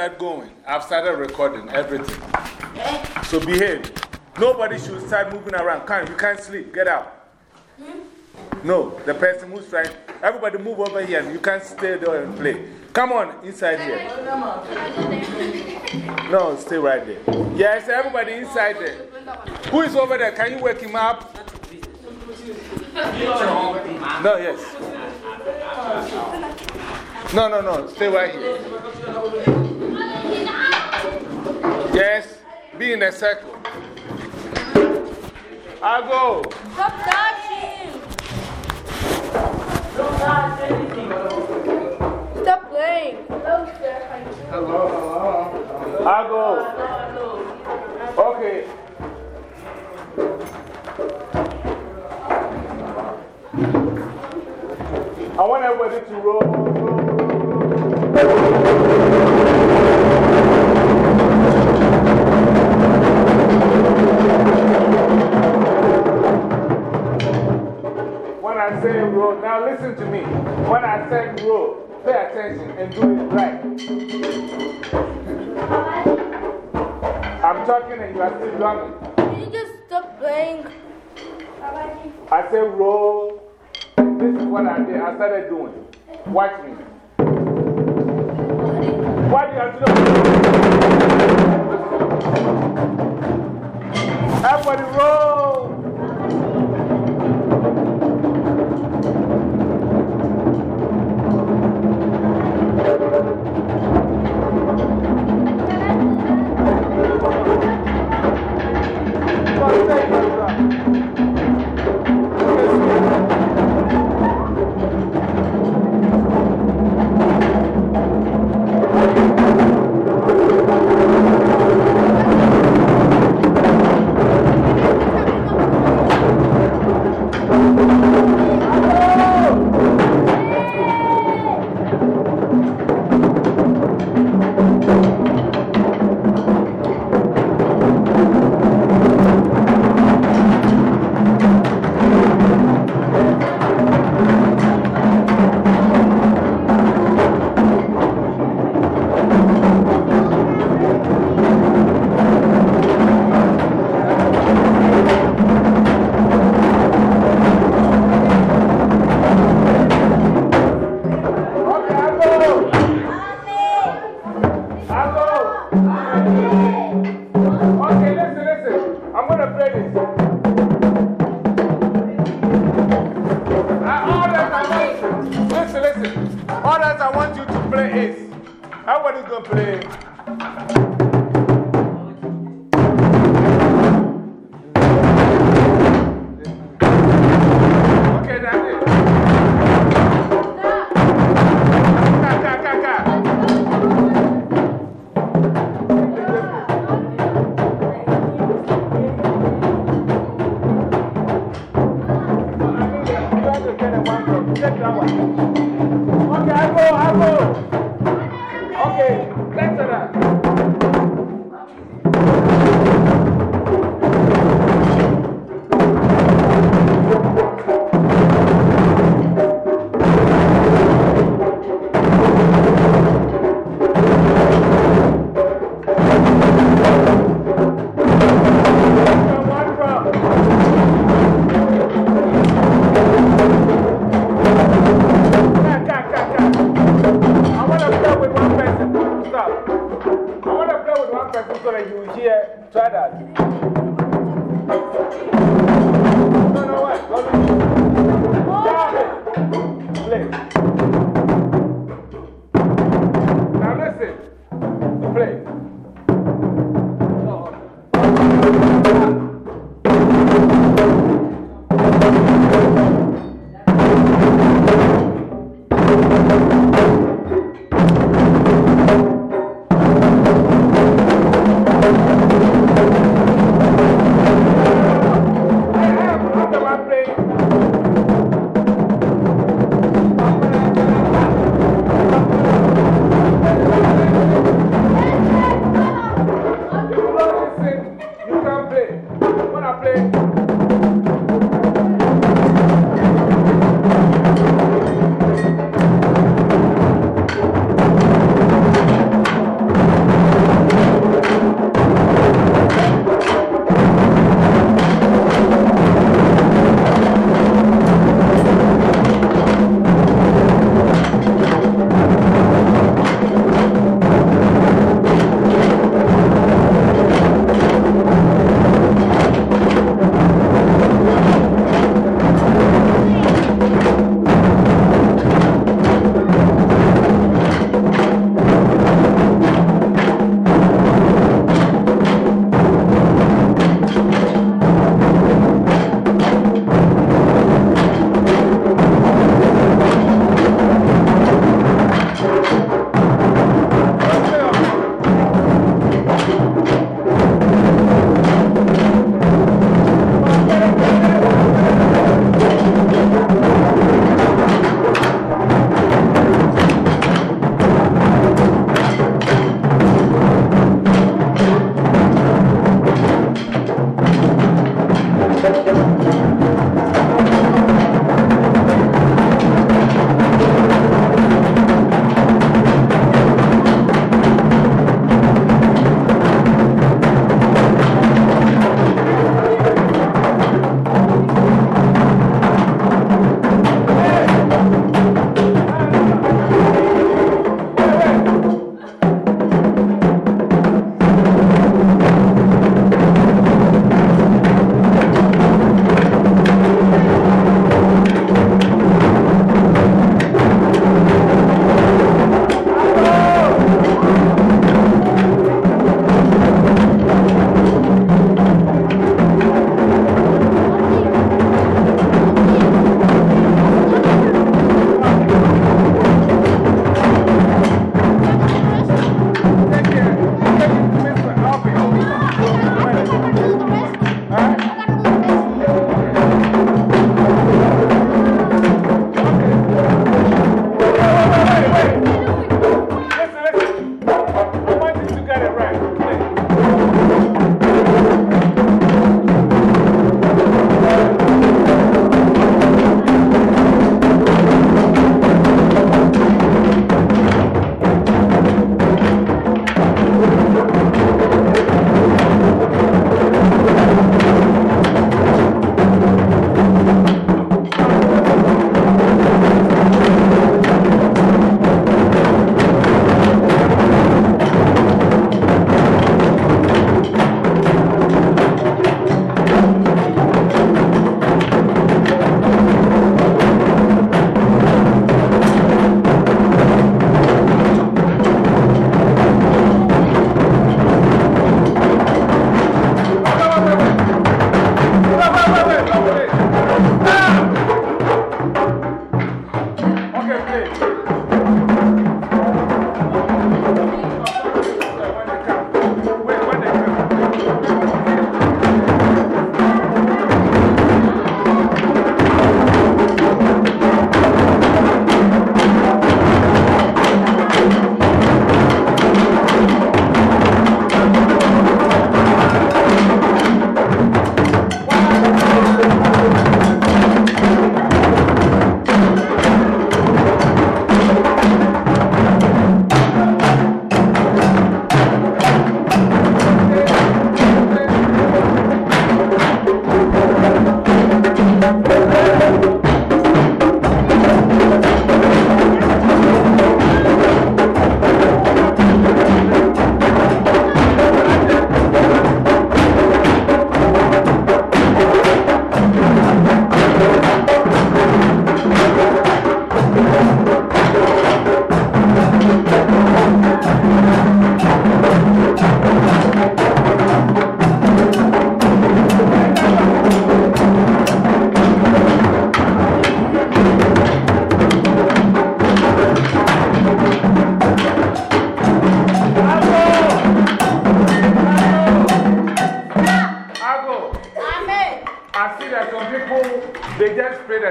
start going. I've started recording everything. So behave. Nobody should start moving around. Can't, you can't sleep. Get out. No, the person who's trying. Everybody move over here and you can't stay there and play. Come on, inside here. No, stay right there. Yes, everybody inside there. Who is over there? Can you wake him up? No, yes. No, no, no. Stay right here. Yes, be in a circle. I'll go. Stop touching! Stop playing. Hello, hello, hello. I'll go. Okay. I want everybody to roll. roll, roll. When I say roll, now listen to me. When I say roll, pay attention and do it right. I'm talking and you are still drumming. Can you just stop playing? I say roll. This is what I did. I started doing. Watch me. Why do you have to do? Everybody roll. That I want, listen, listen. That I want you to play is, everybody's going to play.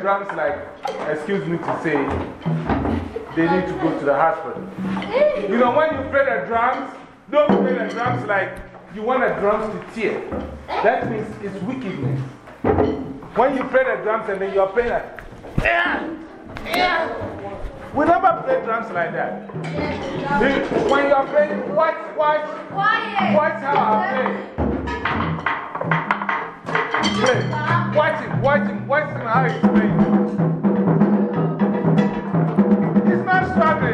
Drums like, excuse me to say, they need to go to the hospital. You know, when you play the drums, don't play the drums like you want the drums to tear. That means it's wickedness. When you play the drums and then you're playing like, yeah, yeah. We never play drums like that. When you're playing, watch, watch, watch how I play. Play. Watch him, watch him, watch him how he's playing. He's not struggling.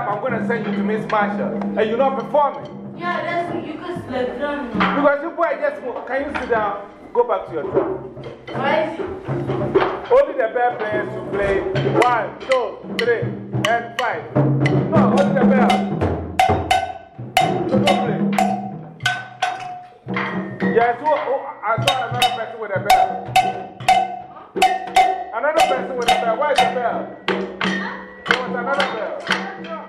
up, I'm going to send you to Miss Marsha. And you're not performing. Yeah, that's, you could slip down. Because you boy just, move. can you sit down? Go back to your job. Why Only the bell players to play one, two, three, and five. No, only the bell. So don't play. Yes, yeah, so, oh, I saw another person with a bell. Another person with a bell. Why is the bell? There was another bell.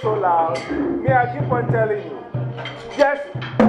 So loud. Me, I keep on telling you. Just